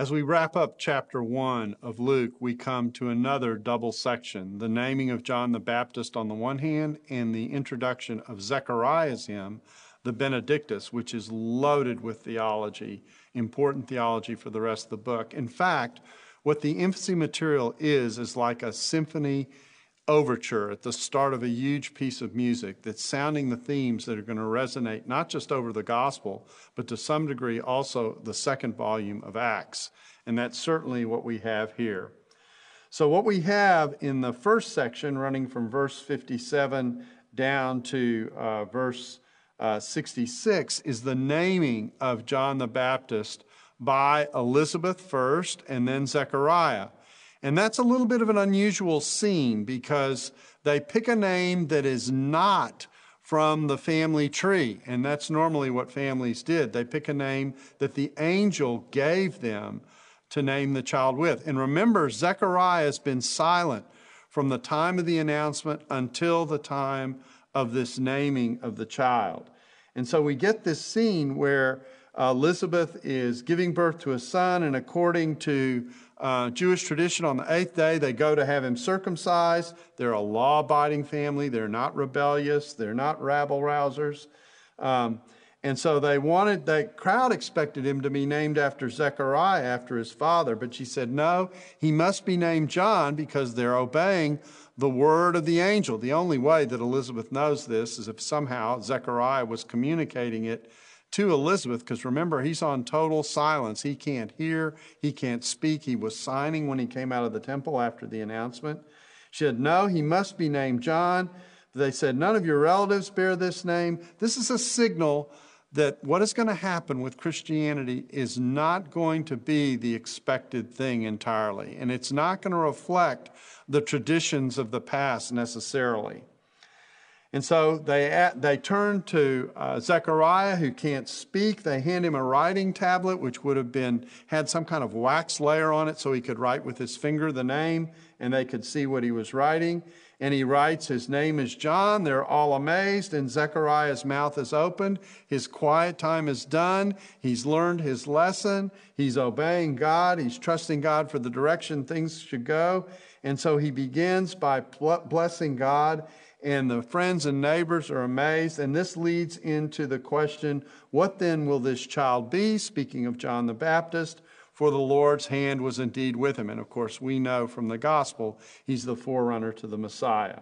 As we wrap up chapter 1 of Luke, we come to another double section the naming of John the Baptist on the one hand, and the introduction of Zechariah's hymn, the Benedictus, which is loaded with theology, important theology for the rest of the book. In fact, what the infancy material is, is like a symphony overture at the start of a huge piece of music that's sounding the themes that are going to resonate not just over the gospel, but to some degree also the second volume of Acts. And that's certainly what we have here. So, what we have in the first section, running from verse 57 down to uh, verse uh, 66, is the naming of John the Baptist by Elizabeth first and then Zechariah. And that's a little bit of an unusual scene because they pick a name that is not from the family tree. And that's normally what families did. They pick a name that the angel gave them to name the child with. And remember, Zechariah has been silent from the time of the announcement until the time of this naming of the child. And so we get this scene where Elizabeth is giving birth to a son, and according to uh, Jewish tradition, on the eighth day, they go to have him circumcised. They're a law abiding family. They're not rebellious. They're not rabble rousers. Um, and so they wanted, the crowd expected him to be named after Zechariah, after his father. But she said, no, he must be named John because they're obeying the word of the angel. The only way that Elizabeth knows this is if somehow Zechariah was communicating it to Elizabeth, because remember, he's on total silence. He can't hear, he can't speak. He was signing when he came out of the temple after the announcement. She said, No, he must be named John. They said, None of your relatives bear this name. This is a signal that what is going to happen with Christianity is not going to be the expected thing entirely, and it's not going to reflect the traditions of the past necessarily. And so they, they turn to uh, Zechariah, who can't speak. They hand him a writing tablet, which would have been had some kind of wax layer on it, so he could write with his finger the name, and they could see what he was writing. And he writes, His name is John. They're all amazed, and Zechariah's mouth is opened. His quiet time is done. He's learned his lesson. He's obeying God. He's trusting God for the direction things should go. And so he begins by blessing God and the friends and neighbors are amazed. And this leads into the question what then will this child be? Speaking of John the Baptist, for the Lord's hand was indeed with him. And of course, we know from the gospel he's the forerunner to the Messiah.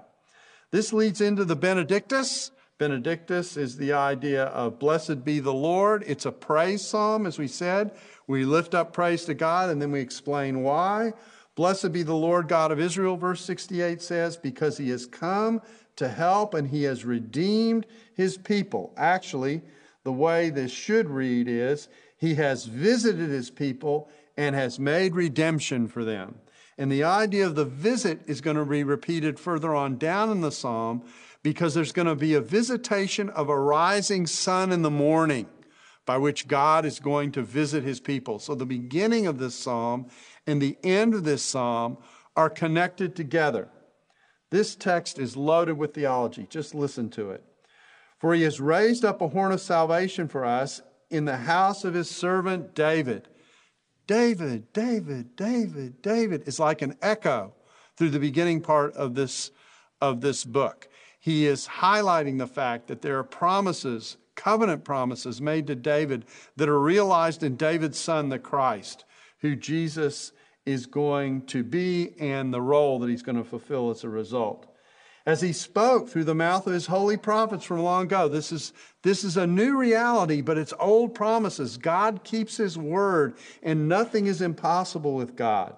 This leads into the Benedictus. Benedictus is the idea of blessed be the Lord. It's a praise psalm, as we said. We lift up praise to God and then we explain why. Blessed be the Lord God of Israel, verse 68 says, because he has come to help and he has redeemed his people. Actually, the way this should read is he has visited his people and has made redemption for them. And the idea of the visit is going to be repeated further on down in the psalm because there's going to be a visitation of a rising sun in the morning by which God is going to visit his people. So the beginning of this psalm and the end of this psalm are connected together. This text is loaded with theology. Just listen to it. For he has raised up a horn of salvation for us in the house of his servant David. David, David, David, David is like an echo through the beginning part of this, of this book. He is highlighting the fact that there are promises, covenant promises made to David that are realized in David's son, the Christ, who Jesus is going to be and the role that he's going to fulfill as a result. As he spoke through the mouth of his holy prophets from long ago, this is, this is a new reality, but it's old promises. God keeps his word, and nothing is impossible with God.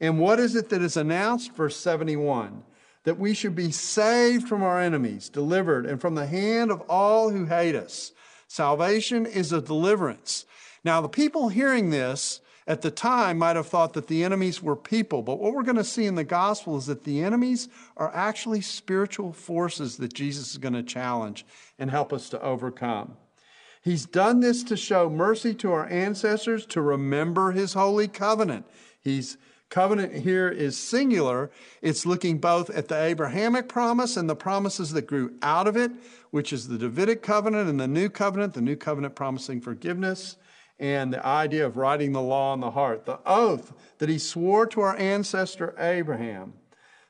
And what is it that is announced? Verse 71 that we should be saved from our enemies, delivered, and from the hand of all who hate us. Salvation is a deliverance. Now, the people hearing this at the time might have thought that the enemies were people, but what we're going to see in the gospel is that the enemies are actually spiritual forces that Jesus is going to challenge and help us to overcome. He's done this to show mercy to our ancestors, to remember his holy covenant. He's covenant here is singular. It's looking both at the Abrahamic promise and the promises that grew out of it, which is the Davidic covenant and the new covenant, the new covenant promising forgiveness and the idea of writing the law on the heart. The oath that he swore to our ancestor Abraham.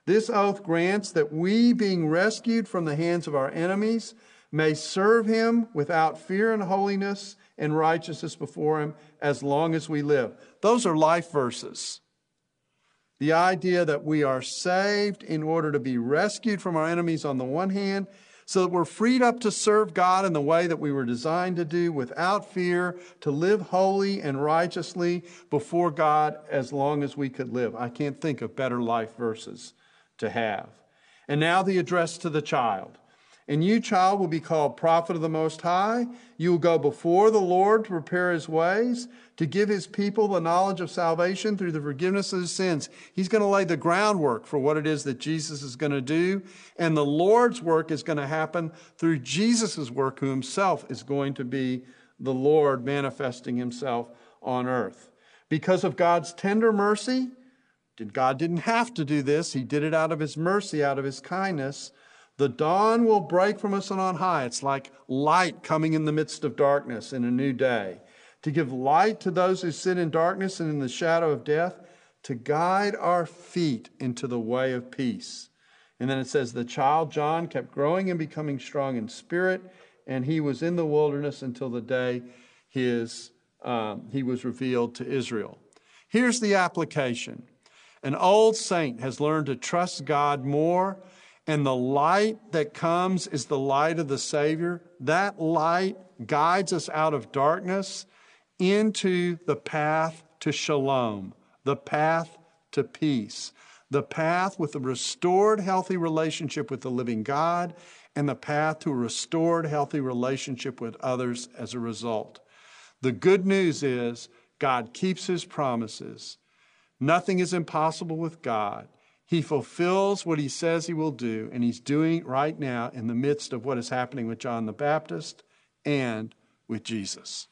This oath grants that we, being rescued from the hands of our enemies, may serve him without fear and holiness and righteousness before him as long as we live. Those are life verses. The idea that we are saved in order to be rescued from our enemies on the one hand, so that we're freed up to serve God in the way that we were designed to do without fear, to live holy and righteously before God as long as we could live. I can't think of better life verses to have. And now the address to the child. And you, child, will be called prophet of the Most High. You will go before the Lord to prepare his ways, to give his people the knowledge of salvation through the forgiveness of his sins. He's going to lay the groundwork for what it is that Jesus is going to do. And the Lord's work is going to happen through Jesus' work, who himself is going to be the Lord manifesting himself on earth. Because of God's tender mercy, God didn't have to do this. He did it out of his mercy, out of his kindness. The dawn will break from us and on high. It's like light coming in the midst of darkness in a new day. To give light to those who sit in darkness and in the shadow of death, to guide our feet into the way of peace. And then it says, The child John kept growing and becoming strong in spirit, and he was in the wilderness until the day his, um, he was revealed to Israel. Here's the application an old saint has learned to trust God more and the light that comes is the light of the Savior. That light guides us out of darkness into the path to shalom, the path to peace, the path with a restored, healthy relationship with the living God, and the path to a restored, healthy relationship with others as a result. The good news is God keeps his promises. Nothing is impossible with God. He fulfills what he says he will do, and he's doing right now in the midst of what is happening with John the Baptist and with Jesus.